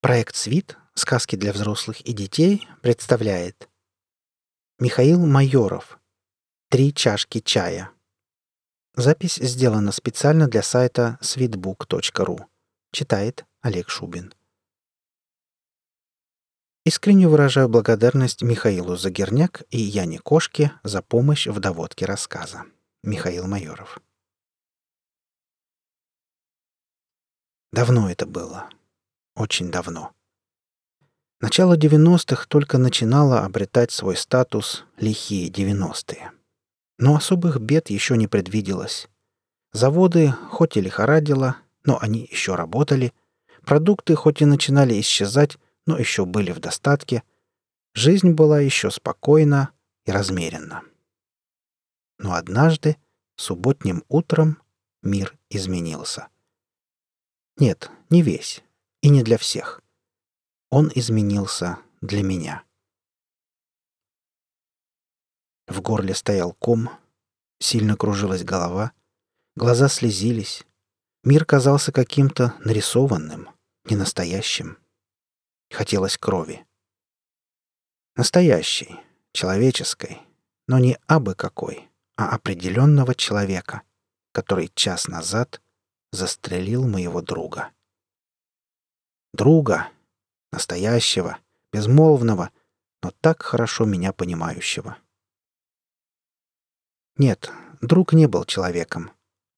Проект «Свит. Сказки для взрослых и детей» представляет Михаил Майоров «Три чашки чая». Запись сделана специально для сайта sweetbook.ru. Читает Олег Шубин. Искренне выражаю благодарность Михаилу Загерняк и Яне Кошке за помощь в доводке рассказа. Михаил Майоров. Давно это было. Очень давно. Начало 90-х только начинало обретать свой статус «лихие 90-е». Но особых бед еще не предвиделось. Заводы хоть и лихорадило, но они еще работали. Продукты хоть и начинали исчезать, но еще были в достатке. Жизнь была еще спокойна и размеренна. Но однажды, субботним утром, мир изменился. Нет, не весь. И не для всех. Он изменился для меня. В горле стоял ком, сильно кружилась голова, глаза слезились. Мир казался каким-то нарисованным, ненастоящим. Хотелось крови. Настоящей, человеческой, но не абы какой, а определенного человека, который час назад застрелил моего друга. Друга, настоящего, безмолвного, но так хорошо меня понимающего. Нет, друг не был человеком.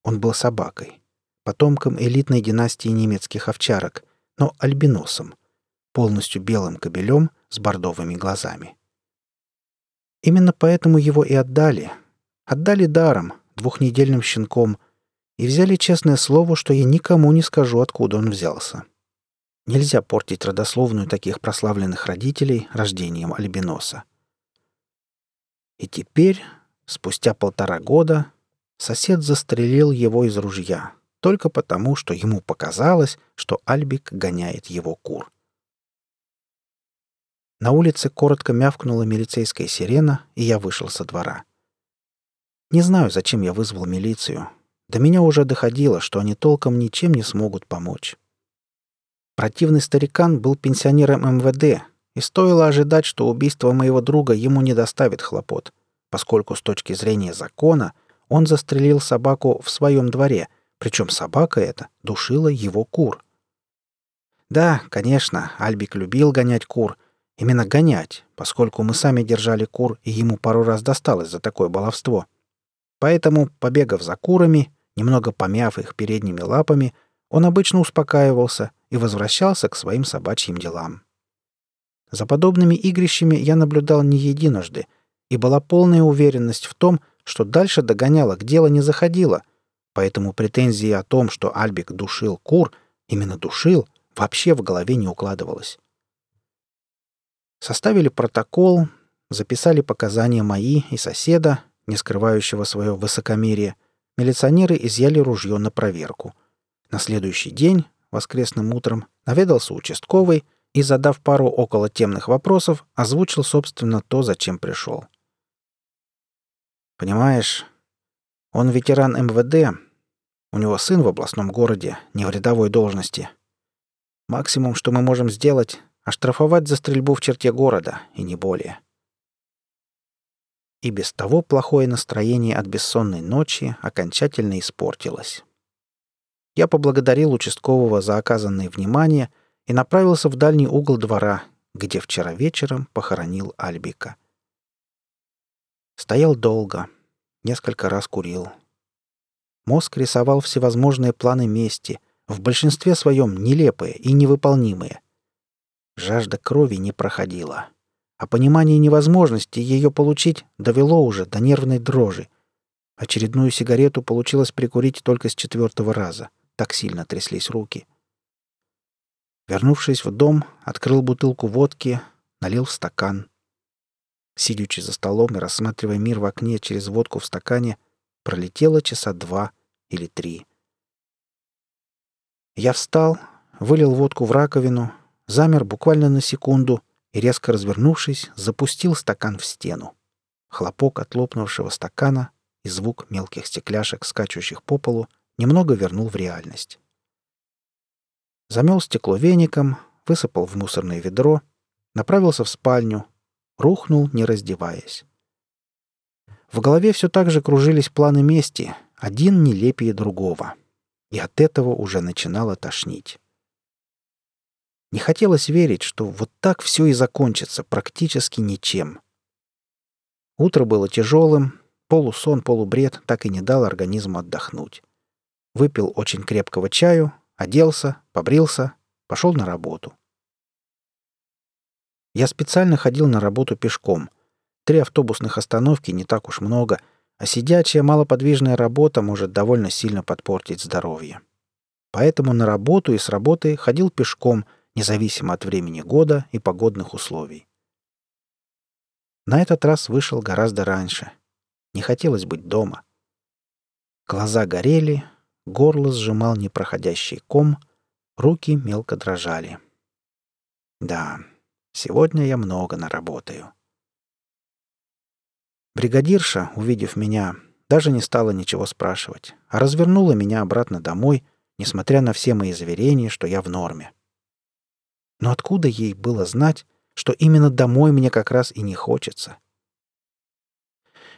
Он был собакой, потомком элитной династии немецких овчарок, но альбиносом, полностью белым кобелем с бордовыми глазами. Именно поэтому его и отдали. Отдали даром, двухнедельным щенком, и взяли честное слово, что я никому не скажу, откуда он взялся. Нельзя портить родословную таких прославленных родителей рождением альбиноса. И теперь Спустя полтора года сосед застрелил его из ружья, только потому, что ему показалось, что Альбик гоняет его кур. На улице коротко мявкнула милицейская сирена, и я вышел со двора. Не знаю, зачем я вызвал милицию. До меня уже доходило, что они толком ничем не смогут помочь. Противный старикан был пенсионером МВД, и стоило ожидать, что убийство моего друга ему не доставит хлопот поскольку с точки зрения закона он застрелил собаку в своем дворе, причем собака эта душила его кур. Да, конечно, Альбик любил гонять кур. Именно гонять, поскольку мы сами держали кур, и ему пару раз досталось за такое баловство. Поэтому, побегав за курами, немного помяв их передними лапами, он обычно успокаивался и возвращался к своим собачьим делам. За подобными игрищами я наблюдал не единожды — и была полная уверенность в том, что дальше догонялок дело не заходило, поэтому претензии о том, что Альбик душил кур, именно душил, вообще в голове не укладывалось. Составили протокол, записали показания мои и соседа, не скрывающего свое высокомерие, милиционеры изъяли ружье на проверку. На следующий день, воскресным утром, наведался участковый и, задав пару около темных вопросов, озвучил, собственно, то, зачем пришел. Понимаешь, он ветеран МВД, у него сын в областном городе, не в рядовой должности. Максимум, что мы можем сделать, оштрафовать за стрельбу в черте города, и не более. И без того плохое настроение от бессонной ночи окончательно испортилось. Я поблагодарил участкового за оказанное внимание и направился в дальний угол двора, где вчера вечером похоронил Альбика. Стоял долго, несколько раз курил. Мозг рисовал всевозможные планы мести, в большинстве своем нелепые и невыполнимые. Жажда крови не проходила, а понимание невозможности ее получить довело уже до нервной дрожи. Очередную сигарету получилось прикурить только с четвертого раза. Так сильно тряслись руки. Вернувшись в дом, открыл бутылку водки, налил в стакан, сидячи за столом и рассматривая мир в окне через водку в стакане, пролетело часа два или три. Я встал, вылил водку в раковину, замер буквально на секунду и, резко развернувшись, запустил стакан в стену. Хлопок от лопнувшего стакана и звук мелких стекляшек, скачущих по полу, немного вернул в реальность. Замел стекло веником, высыпал в мусорное ведро, направился в спальню, рухнул, не раздеваясь. В голове все так же кружились планы мести, один нелепее другого. И от этого уже начинало тошнить. Не хотелось верить, что вот так все и закончится практически ничем. Утро было тяжелым, полусон, полубред так и не дал организму отдохнуть. Выпил очень крепкого чаю, оделся, побрился, пошел на работу. Я специально ходил на работу пешком. Три автобусных остановки не так уж много, а сидячая малоподвижная работа может довольно сильно подпортить здоровье. Поэтому на работу и с работы ходил пешком, независимо от времени года и погодных условий. На этот раз вышел гораздо раньше. Не хотелось быть дома. Глаза горели, горло сжимал непроходящий ком, руки мелко дрожали. Да, сегодня я много наработаю. Бригадирша, увидев меня, даже не стала ничего спрашивать, а развернула меня обратно домой, несмотря на все мои заверения, что я в норме. Но откуда ей было знать, что именно домой мне как раз и не хочется?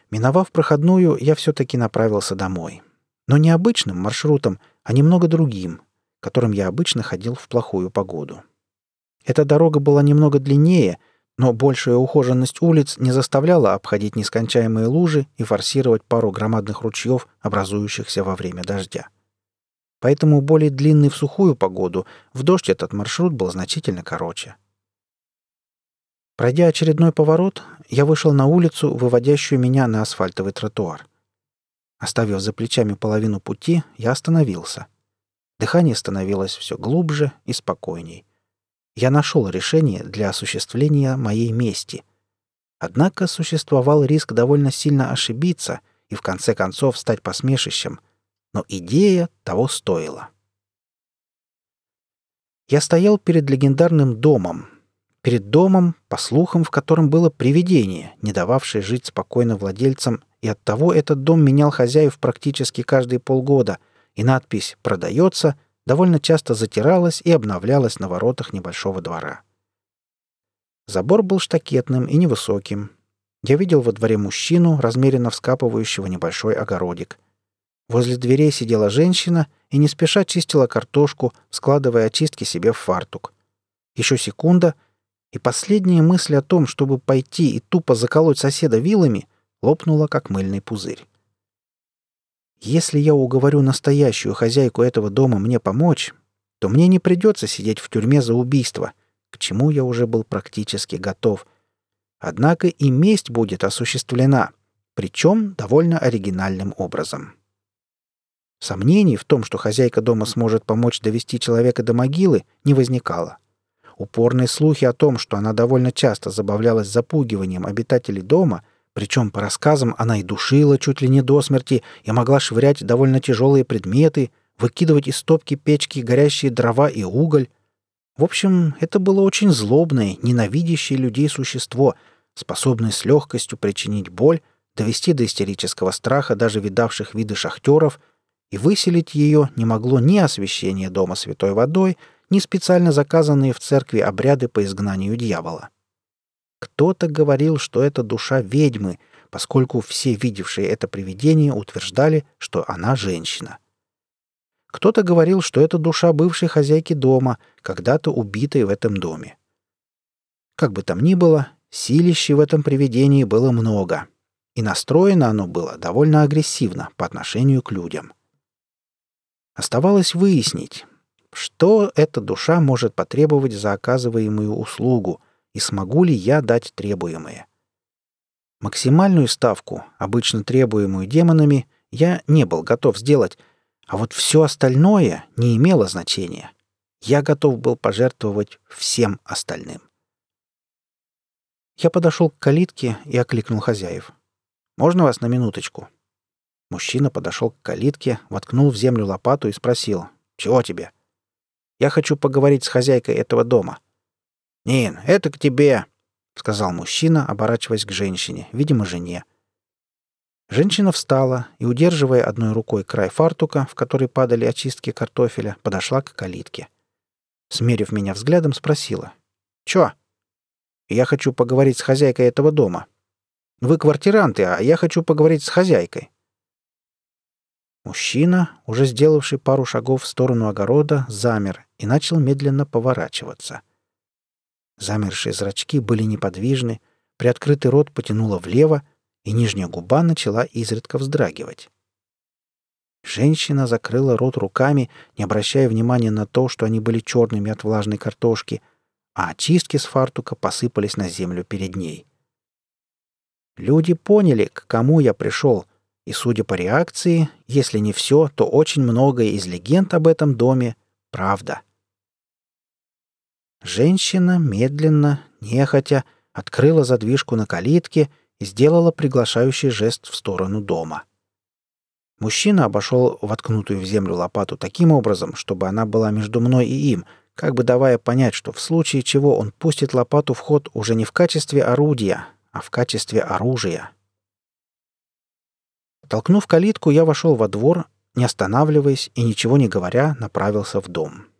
Миновав проходную, я все-таки направился домой. Но не обычным маршрутом, а немного другим, которым я обычно ходил в плохую погоду. Эта дорога была немного длиннее — но большая ухоженность улиц не заставляла обходить нескончаемые лужи и форсировать пару громадных ручьев, образующихся во время дождя. Поэтому более длинный в сухую погоду, в дождь этот маршрут был значительно короче. Пройдя очередной поворот, я вышел на улицу, выводящую меня на асфальтовый тротуар. Оставив за плечами половину пути, я остановился. Дыхание становилось все глубже и спокойней. Я нашел решение для осуществления моей мести. Однако существовал риск довольно сильно ошибиться и в конце концов стать посмешищем, но идея того стоила. Я стоял перед легендарным домом, перед домом, по слухам, в котором было привидение, не дававшее жить спокойно владельцам, и оттого этот дом менял хозяев практически каждые полгода, и надпись «Продается» довольно часто затиралась и обновлялась на воротах небольшого двора. Забор был штакетным и невысоким. Я видел во дворе мужчину, размеренно вскапывающего небольшой огородик. Возле дверей сидела женщина и не спеша чистила картошку, складывая очистки себе в фартук. Еще секунда, и последняя мысль о том, чтобы пойти и тупо заколоть соседа вилами, лопнула, как мыльный пузырь. Если я уговорю настоящую хозяйку этого дома мне помочь, то мне не придется сидеть в тюрьме за убийство, к чему я уже был практически готов. Однако и месть будет осуществлена, причем довольно оригинальным образом. Сомнений в том, что хозяйка дома сможет помочь довести человека до могилы, не возникало. Упорные слухи о том, что она довольно часто забавлялась запугиванием обитателей дома, причем, по рассказам, она и душила чуть ли не до смерти и могла швырять довольно тяжелые предметы, выкидывать из топки печки горящие дрова и уголь. В общем, это было очень злобное, ненавидящее людей существо, способное с легкостью причинить боль, довести до истерического страха даже видавших виды шахтеров, и выселить ее не могло ни освящение дома святой водой, ни специально заказанные в церкви обряды по изгнанию дьявола. Кто-то говорил, что это душа ведьмы, поскольку все видевшие это привидение утверждали, что она женщина. Кто-то говорил, что это душа бывшей хозяйки дома, когда-то убитой в этом доме. Как бы там ни было, силища в этом привидении было много, и настроено оно было довольно агрессивно по отношению к людям. Оставалось выяснить, что эта душа может потребовать за оказываемую услугу — и смогу ли я дать требуемое. Максимальную ставку, обычно требуемую демонами, я не был готов сделать, а вот все остальное не имело значения. Я готов был пожертвовать всем остальным. Я подошел к калитке и окликнул хозяев. «Можно вас на минуточку?» Мужчина подошел к калитке, воткнул в землю лопату и спросил. «Чего тебе?» «Я хочу поговорить с хозяйкой этого дома». «Нин, это к тебе», — сказал мужчина, оборачиваясь к женщине, видимо, жене. Женщина встала и, удерживая одной рукой край фартука, в который падали очистки картофеля, подошла к калитке. смерив меня взглядом, спросила. «Чё?» «Я хочу поговорить с хозяйкой этого дома. Вы квартиранты, а я хочу поговорить с хозяйкой». Мужчина, уже сделавший пару шагов в сторону огорода, замер и начал медленно поворачиваться. Замершие зрачки были неподвижны, приоткрытый рот потянуло влево, и нижняя губа начала изредка вздрагивать. Женщина закрыла рот руками, не обращая внимания на то, что они были черными от влажной картошки, а очистки с фартука посыпались на землю перед ней. Люди поняли, к кому я пришел, и, судя по реакции, если не все, то очень многое из легенд об этом доме — правда. Женщина медленно, нехотя, открыла задвижку на калитке и сделала приглашающий жест в сторону дома. Мужчина обошел воткнутую в землю лопату таким образом, чтобы она была между мной и им, как бы давая понять, что в случае чего он пустит лопату в ход уже не в качестве орудия, а в качестве оружия. Толкнув калитку, я вошел во двор, не останавливаясь и ничего не говоря, направился в дом.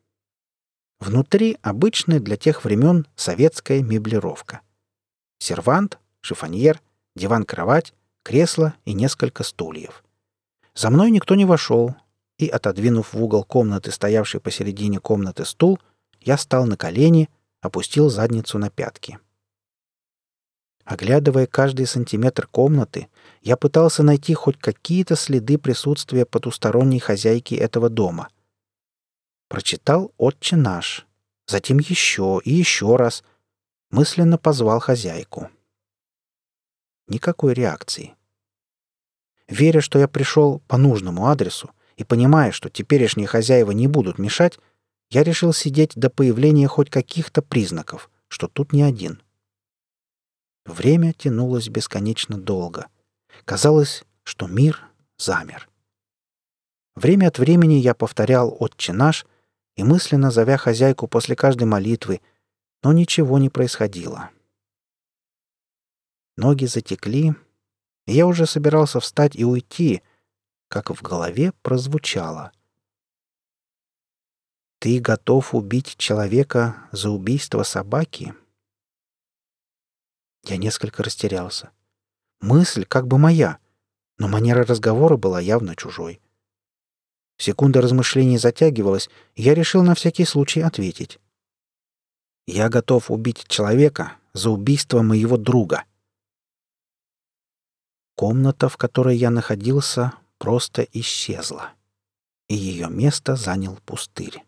Внутри обычная для тех времен советская меблировка. Сервант, шифоньер, диван-кровать, кресло и несколько стульев. За мной никто не вошел, и, отодвинув в угол комнаты, стоявший посередине комнаты стул, я стал на колени, опустил задницу на пятки. Оглядывая каждый сантиметр комнаты, я пытался найти хоть какие-то следы присутствия потусторонней хозяйки этого дома. Прочитал «Отче наш», затем еще и еще раз. Мысленно позвал хозяйку. Никакой реакции. Веря, что я пришел по нужному адресу и понимая, что теперешние хозяева не будут мешать, я решил сидеть до появления хоть каких-то признаков, что тут не один. Время тянулось бесконечно долго. Казалось, что мир замер. Время от времени я повторял «Отче наш», и мысленно зовя хозяйку после каждой молитвы, но ничего не происходило. Ноги затекли, и я уже собирался встать и уйти, как в голове прозвучало. «Ты готов убить человека за убийство собаки?» Я несколько растерялся. Мысль как бы моя, но манера разговора была явно чужой. Секунда размышлений затягивалась, и я решил на всякий случай ответить. «Я готов убить человека за убийство моего друга». Комната, в которой я находился, просто исчезла, и ее место занял пустырь.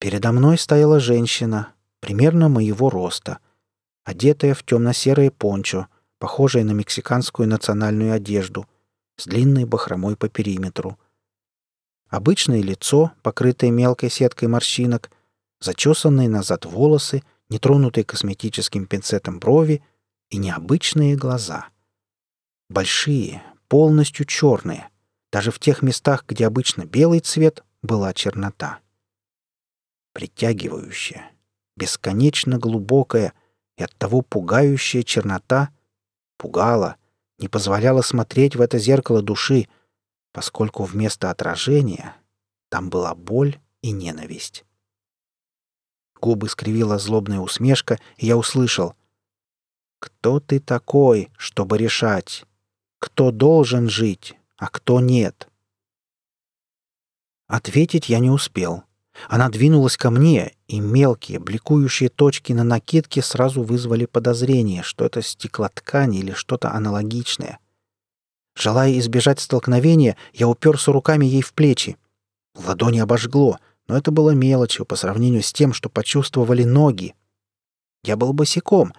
Передо мной стояла женщина, примерно моего роста — одетая в темно-серое пончо, похожее на мексиканскую национальную одежду, с длинной бахромой по периметру. Обычное лицо, покрытое мелкой сеткой морщинок, зачесанные назад волосы, нетронутые косметическим пинцетом брови и необычные глаза. Большие, полностью черные. Даже в тех местах, где обычно белый цвет, была чернота. Притягивающая, бесконечно глубокая, и оттого пугающая чернота пугала, не позволяла смотреть в это зеркало души, поскольку вместо отражения там была боль и ненависть. Губы скривила злобная усмешка, и я услышал. «Кто ты такой, чтобы решать? Кто должен жить, а кто нет?» Ответить я не успел. Она двинулась ко мне, и мелкие, бликующие точки на накидке сразу вызвали подозрение, что это стеклоткань или что-то аналогичное. Желая избежать столкновения, я уперся руками ей в плечи. Ладони обожгло, но это было мелочью по сравнению с тем, что почувствовали ноги. Я был босиком,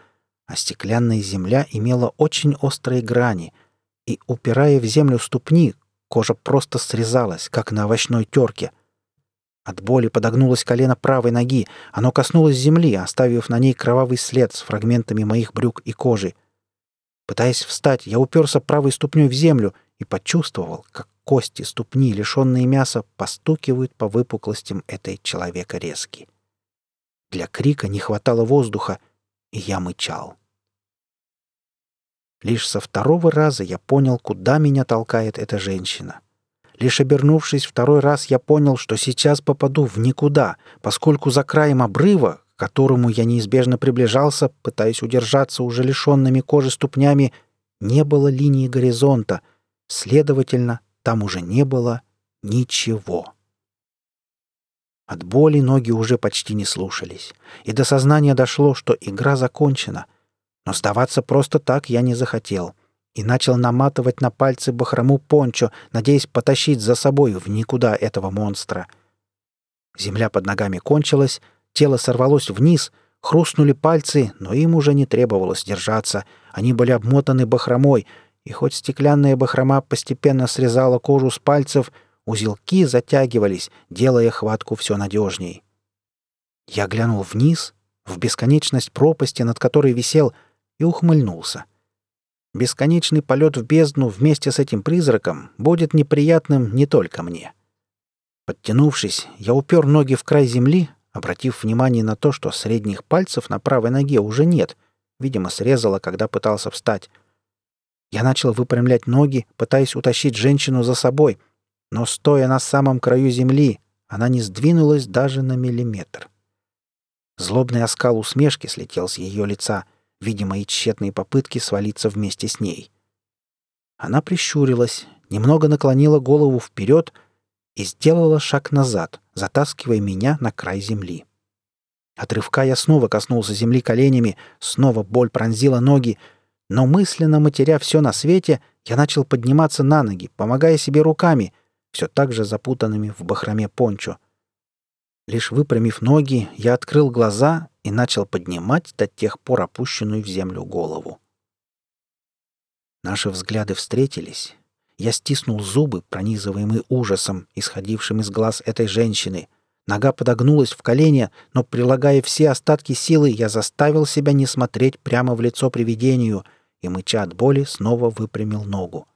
а стеклянная земля имела очень острые грани, и, упирая в землю ступни, кожа просто срезалась, как на овощной терке — от боли подогнулось колено правой ноги. Оно коснулось земли, оставив на ней кровавый след с фрагментами моих брюк и кожи. Пытаясь встать, я уперся правой ступней в землю и почувствовал, как кости ступни, лишенные мяса, постукивают по выпуклостям этой человека резки. Для крика не хватало воздуха, и я мычал. Лишь со второго раза я понял, куда меня толкает эта женщина — Лишь обернувшись второй раз, я понял, что сейчас попаду в никуда, поскольку за краем обрыва, к которому я неизбежно приближался, пытаясь удержаться уже лишенными кожи ступнями, не было линии горизонта. Следовательно, там уже не было ничего. От боли ноги уже почти не слушались, и до сознания дошло, что игра закончена. Но сдаваться просто так я не захотел и начал наматывать на пальцы бахрому пончо, надеясь потащить за собой в никуда этого монстра. Земля под ногами кончилась, тело сорвалось вниз, хрустнули пальцы, но им уже не требовалось держаться. Они были обмотаны бахромой, и хоть стеклянная бахрома постепенно срезала кожу с пальцев, узелки затягивались, делая хватку все надежней. Я глянул вниз, в бесконечность пропасти, над которой висел, и ухмыльнулся. Бесконечный полет в бездну вместе с этим призраком будет неприятным не только мне. Подтянувшись, я упер ноги в край земли, обратив внимание на то, что средних пальцев на правой ноге уже нет, видимо, срезала, когда пытался встать. Я начал выпрямлять ноги, пытаясь утащить женщину за собой, но, стоя на самом краю земли, она не сдвинулась даже на миллиметр. Злобный оскал усмешки слетел с ее лица — видимо, и тщетные попытки свалиться вместе с ней. Она прищурилась, немного наклонила голову вперед и сделала шаг назад, затаскивая меня на край земли. От рывка я снова коснулся земли коленями, снова боль пронзила ноги, но мысленно матеря все на свете, я начал подниматься на ноги, помогая себе руками, все так же запутанными в бахроме пончо. Лишь выпрямив ноги, я открыл глаза и начал поднимать до тех пор опущенную в землю голову. Наши взгляды встретились. Я стиснул зубы, пронизываемый ужасом, исходившим из глаз этой женщины. Нога подогнулась в колени, но, прилагая все остатки силы, я заставил себя не смотреть прямо в лицо привидению и, мыча от боли, снова выпрямил ногу.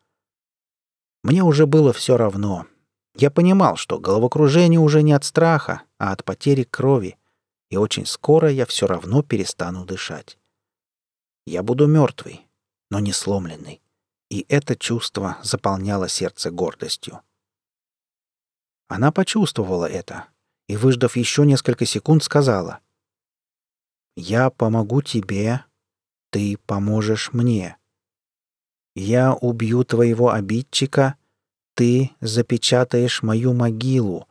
Мне уже было все равно. Я понимал, что головокружение уже не от страха, а от потери крови — и очень скоро я все равно перестану дышать. Я буду мертвый, но не сломленный, и это чувство заполняло сердце гордостью. Она почувствовала это и, выждав еще несколько секунд, сказала «Я помогу тебе, ты поможешь мне. Я убью твоего обидчика, ты запечатаешь мою могилу,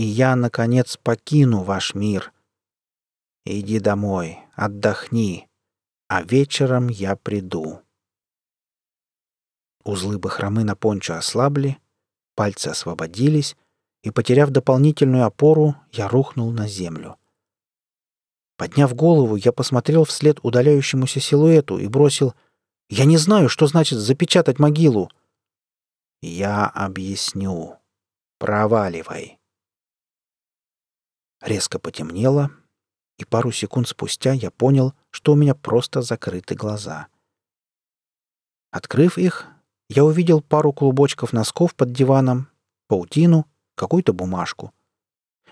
и я, наконец, покину ваш мир. Иди домой, отдохни, а вечером я приду». Узлы бахромы на пончо ослабли, пальцы освободились, и, потеряв дополнительную опору, я рухнул на землю. Подняв голову, я посмотрел вслед удаляющемуся силуэту и бросил «Я не знаю, что значит запечатать могилу». «Я объясню. Проваливай». Резко потемнело, и пару секунд спустя я понял, что у меня просто закрыты глаза. Открыв их, я увидел пару клубочков носков под диваном, паутину, какую-то бумажку.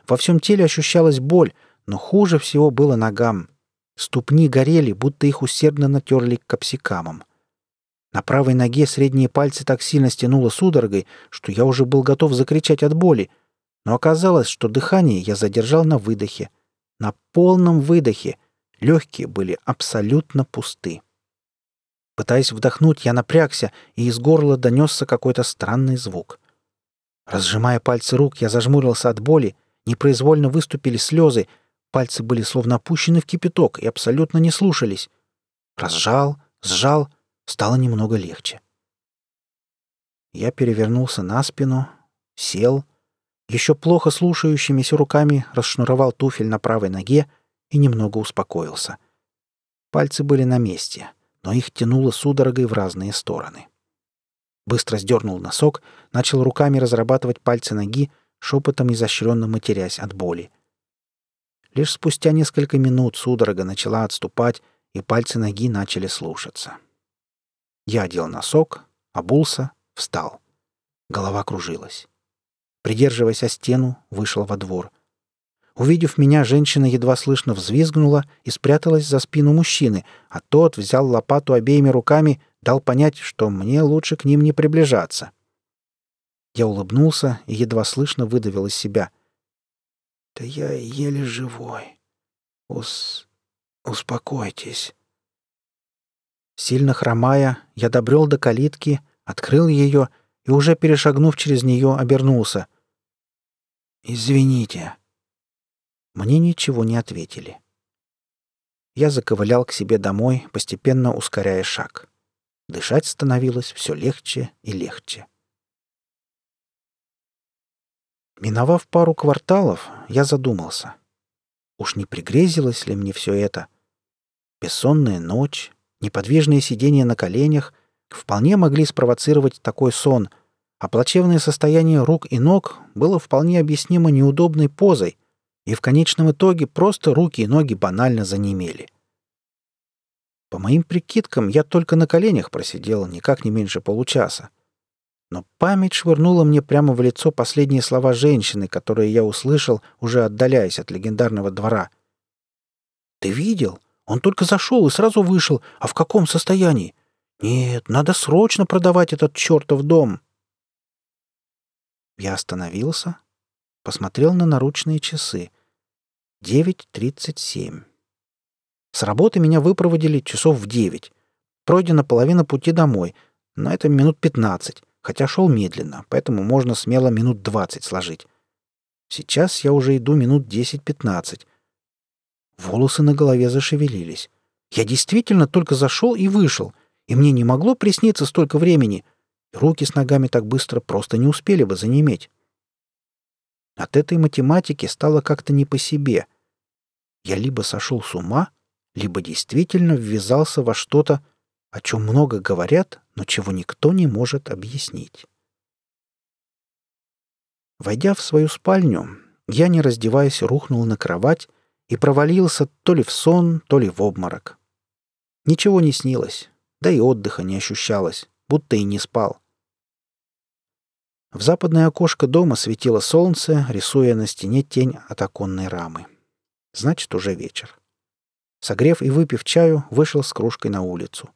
Во всем теле ощущалась боль, но хуже всего было ногам. Ступни горели, будто их усердно натерли капсикамом. На правой ноге средние пальцы так сильно стянуло судорогой, что я уже был готов закричать от боли, но оказалось, что дыхание я задержал на выдохе. На полном выдохе. Легкие были абсолютно пусты. Пытаясь вдохнуть, я напрягся, и из горла донесся какой-то странный звук. Разжимая пальцы рук, я зажмурился от боли, непроизвольно выступили слезы, пальцы были словно опущены в кипяток и абсолютно не слушались. Разжал, сжал, стало немного легче. Я перевернулся на спину, сел — еще плохо слушающимися руками расшнуровал туфель на правой ноге и немного успокоился. Пальцы были на месте, но их тянуло судорогой в разные стороны. Быстро сдернул носок, начал руками разрабатывать пальцы ноги, шепотом изощренно матерясь от боли. Лишь спустя несколько минут судорога начала отступать, и пальцы ноги начали слушаться. Я одел носок, обулся, встал. Голова кружилась придерживаясь о стену, вышел во двор. Увидев меня, женщина едва слышно взвизгнула и спряталась за спину мужчины, а тот взял лопату обеими руками, дал понять, что мне лучше к ним не приближаться. Я улыбнулся и едва слышно выдавил из себя. «Да я еле живой. Ус... успокойтесь». Сильно хромая, я добрел до калитки, открыл ее и, уже перешагнув через нее, обернулся. «Извините». Мне ничего не ответили. Я заковылял к себе домой, постепенно ускоряя шаг. Дышать становилось все легче и легче. Миновав пару кварталов, я задумался. Уж не пригрезилось ли мне все это? Бессонная ночь, неподвижное сидение на коленях вполне могли спровоцировать такой сон, а плачевное состояние рук и ног было вполне объяснимо неудобной позой, и в конечном итоге просто руки и ноги банально занемели. По моим прикидкам, я только на коленях просидел никак не меньше получаса. Но память швырнула мне прямо в лицо последние слова женщины, которые я услышал, уже отдаляясь от легендарного двора. «Ты видел? Он только зашел и сразу вышел. А в каком состоянии? Нет, надо срочно продавать этот чертов дом!» Я остановился, посмотрел на наручные часы. Девять тридцать семь. С работы меня выпроводили часов в девять. Пройдена половина пути домой, но это минут пятнадцать, хотя шел медленно, поэтому можно смело минут двадцать сложить. Сейчас я уже иду минут десять-пятнадцать. Волосы на голове зашевелились. Я действительно только зашел и вышел, и мне не могло присниться столько времени. Руки с ногами так быстро просто не успели бы занеметь. От этой математики стало как-то не по себе. Я либо сошел с ума, либо действительно ввязался во что-то, о чем много говорят, но чего никто не может объяснить. Войдя в свою спальню, я, не раздеваясь, рухнул на кровать и провалился то ли в сон, то ли в обморок. Ничего не снилось, да и отдыха не ощущалось, будто и не спал. В западное окошко дома светило солнце, рисуя на стене тень от оконной рамы. Значит, уже вечер. Согрев и выпив чаю, вышел с кружкой на улицу.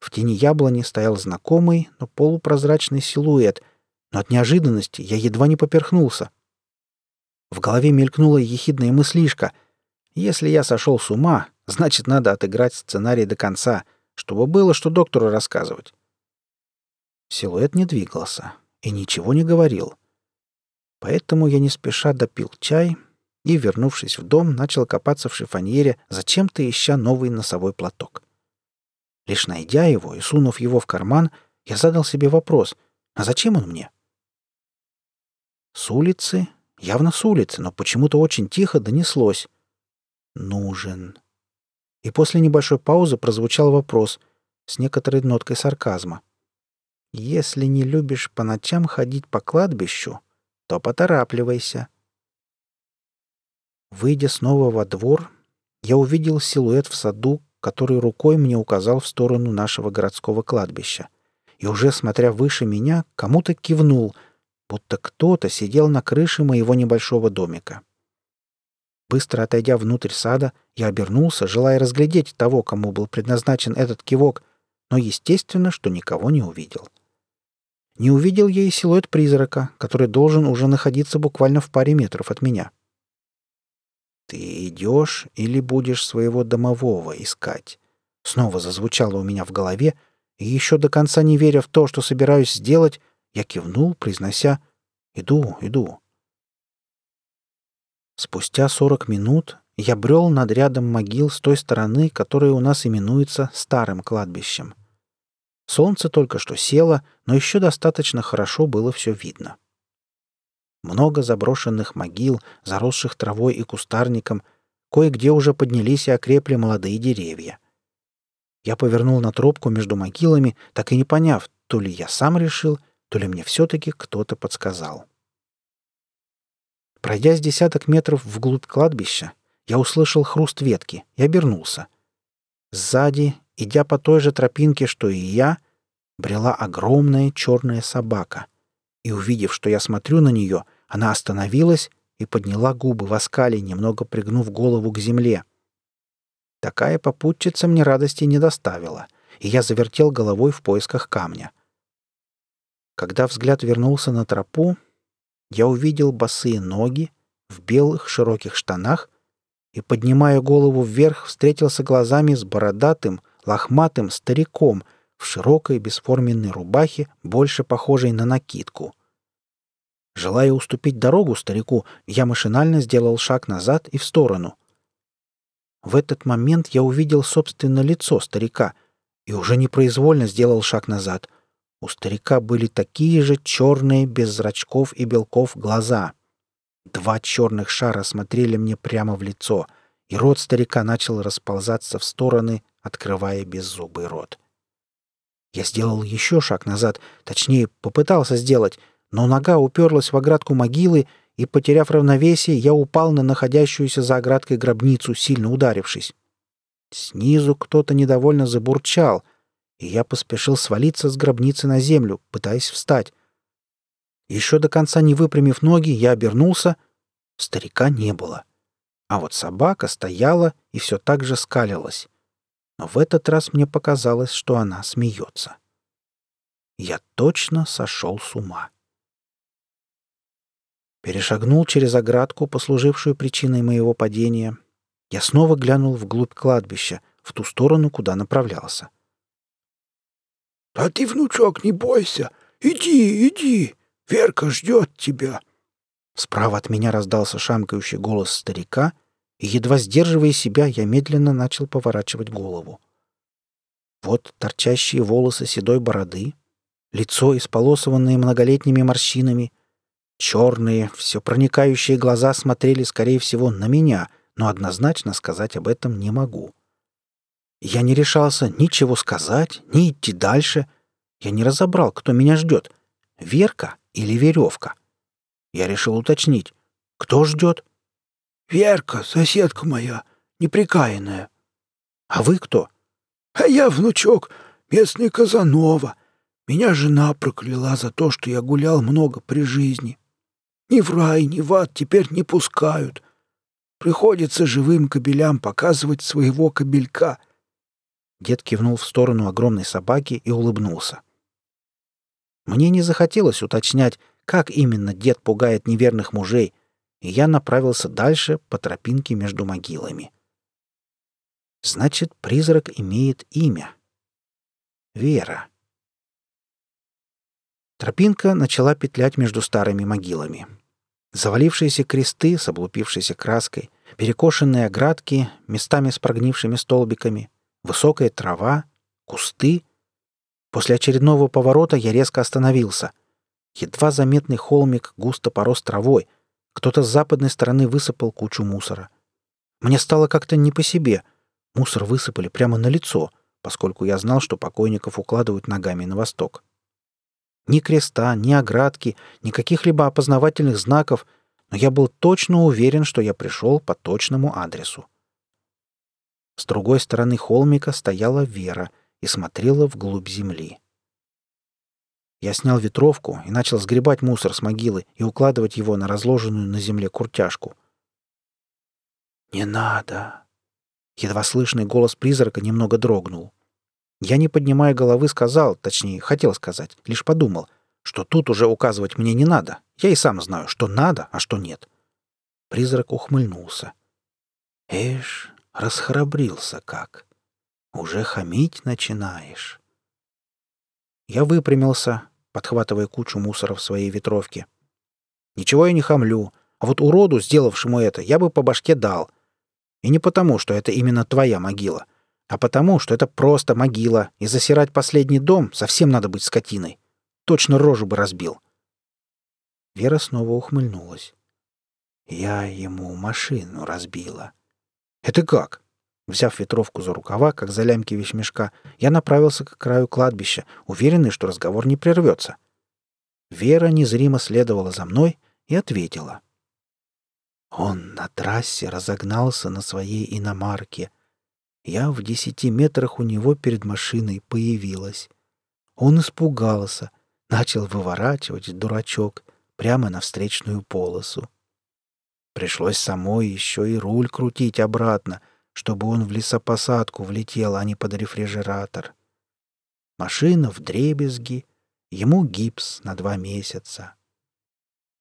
В тени яблони стоял знакомый, но полупрозрачный силуэт, но от неожиданности я едва не поперхнулся. В голове мелькнула ехидная мыслишка. Если я сошел с ума, значит, надо отыграть сценарий до конца, чтобы было что доктору рассказывать. Силуэт не двигался и ничего не говорил. Поэтому я не спеша допил чай, и, вернувшись в дом, начал копаться в шифоньере, зачем-то ища новый носовой платок. Лишь найдя его и сунув его в карман, я задал себе вопрос, а зачем он мне? С улицы, явно с улицы, но почему-то очень тихо донеслось. «Нужен». И после небольшой паузы прозвучал вопрос с некоторой ноткой сарказма. «Если не любишь по ночам ходить по кладбищу, то поторапливайся. Выйдя снова во двор, я увидел силуэт в саду, который рукой мне указал в сторону нашего городского кладбища. И уже смотря выше меня, кому-то кивнул, будто кто-то сидел на крыше моего небольшого домика. Быстро отойдя внутрь сада, я обернулся, желая разглядеть того, кому был предназначен этот кивок, но естественно, что никого не увидел. Не увидел я и силуэт призрака, который должен уже находиться буквально в паре метров от меня. — «Ты идешь или будешь своего домового искать?» Снова зазвучало у меня в голове, и еще до конца не веря в то, что собираюсь сделать, я кивнул, произнося «Иду, иду». Спустя сорок минут я брел над рядом могил с той стороны, которая у нас именуется Старым кладбищем. Солнце только что село, но еще достаточно хорошо было все видно. Много заброшенных могил, заросших травой и кустарником, кое-где уже поднялись и окрепли молодые деревья. Я повернул на тропку между могилами, так и не поняв, то ли я сам решил, то ли мне все-таки кто-то подсказал. Пройдя с десяток метров вглубь кладбища, я услышал хруст ветки и обернулся. Сзади, идя по той же тропинке, что и я, брела огромная черная собака. И, увидев, что я смотрю на нее, она остановилась и подняла губы в оскале, немного пригнув голову к земле. Такая попутчица мне радости не доставила, и я завертел головой в поисках камня. Когда взгляд вернулся на тропу, я увидел босые ноги в белых широких штанах и, поднимая голову вверх, встретился глазами с бородатым, лохматым стариком в широкой бесформенной рубахе, больше похожей на накидку. Желая уступить дорогу старику, я машинально сделал шаг назад и в сторону. В этот момент я увидел собственно лицо старика и уже непроизвольно сделал шаг назад. У старика были такие же черные, без зрачков и белков, глаза. Два черных шара смотрели мне прямо в лицо, и рот старика начал расползаться в стороны, открывая беззубый рот. Я сделал еще шаг назад, точнее, попытался сделать, но нога уперлась в оградку могилы, и, потеряв равновесие, я упал на находящуюся за оградкой гробницу, сильно ударившись. Снизу кто-то недовольно забурчал, и я поспешил свалиться с гробницы на землю, пытаясь встать. Еще до конца не выпрямив ноги, я обернулся. Старика не было. А вот собака стояла и все так же скалилась. Но в этот раз мне показалось, что она смеется. Я точно сошел с ума. Перешагнул через оградку, послужившую причиной моего падения. Я снова глянул вглубь кладбища, в ту сторону, куда направлялся. «А ты, внучок, не бойся! Иди, иди! Верка ждет тебя!» Справа от меня раздался шамкающий голос старика, и, едва сдерживая себя, я медленно начал поворачивать голову. Вот торчащие волосы седой бороды, лицо, исполосованное многолетними морщинами — Черные, все проникающие глаза смотрели, скорее всего, на меня, но однозначно сказать об этом не могу. Я не решался ничего сказать, ни идти дальше. Я не разобрал, кто меня ждет. Верка или веревка? Я решил уточнить. Кто ждет? Верка, соседка моя, неприкаянная. А вы кто? А я, внучок, местный Казанова. Меня жена прокляла за то, что я гулял много при жизни. Ни в рай, ни в ад теперь не пускают. Приходится живым кобелям показывать своего кобелька. Дед кивнул в сторону огромной собаки и улыбнулся. Мне не захотелось уточнять, как именно дед пугает неверных мужей, и я направился дальше по тропинке между могилами. Значит, призрак имеет имя. Вера. Тропинка начала петлять между старыми могилами. Завалившиеся кресты с облупившейся краской, перекошенные оградки, местами с прогнившими столбиками, высокая трава, кусты. После очередного поворота я резко остановился. Едва заметный холмик густо порос травой. Кто-то с западной стороны высыпал кучу мусора. Мне стало как-то не по себе. Мусор высыпали прямо на лицо, поскольку я знал, что покойников укладывают ногами на восток. Ни креста, ни оградки, ни каких-либо опознавательных знаков, но я был точно уверен, что я пришел по точному адресу. С другой стороны холмика стояла Вера и смотрела вглубь земли. Я снял ветровку и начал сгребать мусор с могилы и укладывать его на разложенную на земле куртяжку. «Не надо!» Едва слышный голос призрака немного дрогнул. Я, не поднимая головы, сказал, точнее, хотел сказать, лишь подумал, что тут уже указывать мне не надо. Я и сам знаю, что надо, а что нет. Призрак ухмыльнулся. Эш, расхрабрился как. Уже хамить начинаешь. Я выпрямился, подхватывая кучу мусора в своей ветровке. Ничего я не хамлю, а вот уроду, сделавшему это, я бы по башке дал. И не потому, что это именно твоя могила а потому, что это просто могила, и засирать последний дом совсем надо быть скотиной. Точно рожу бы разбил. Вера снова ухмыльнулась. Я ему машину разбила. Это как? Взяв ветровку за рукава, как за лямки вещмешка, я направился к краю кладбища, уверенный, что разговор не прервется. Вера незримо следовала за мной и ответила. Он на трассе разогнался на своей иномарке — я в десяти метрах у него перед машиной появилась. Он испугался, начал выворачивать, дурачок, прямо на встречную полосу. Пришлось самой еще и руль крутить обратно, чтобы он в лесопосадку влетел, а не под рефрижератор. Машина в дребезги, Ему гипс на два месяца.